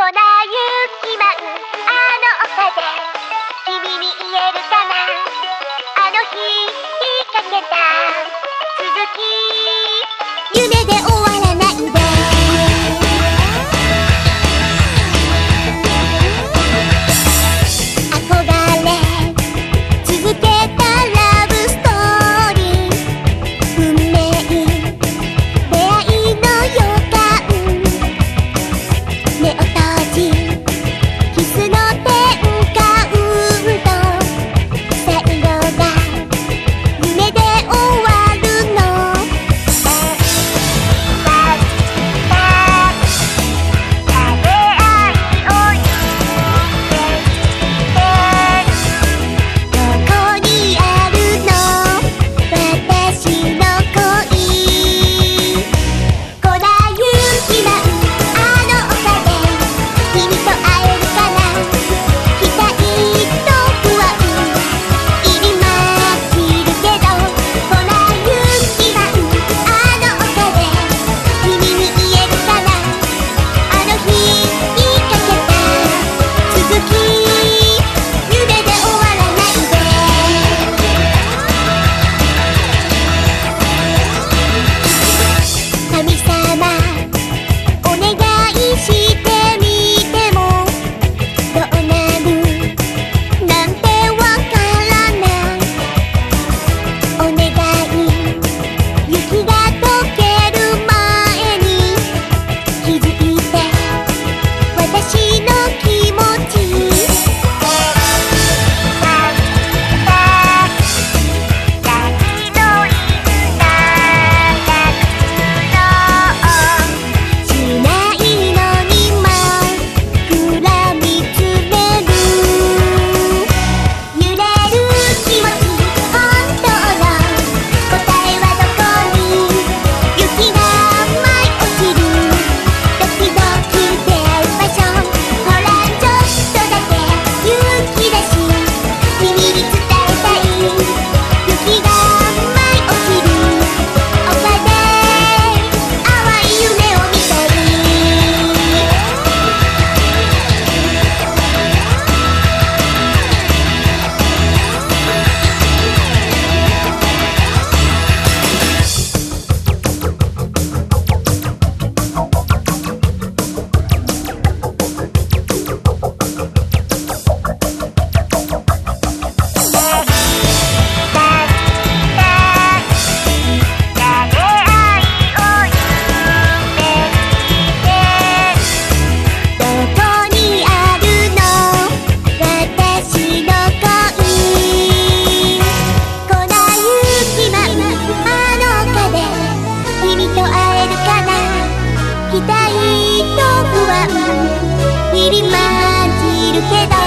粉雪舞うあの風君に言えるかな。あの日引っ掛けた。続き。夢で入り混じるけど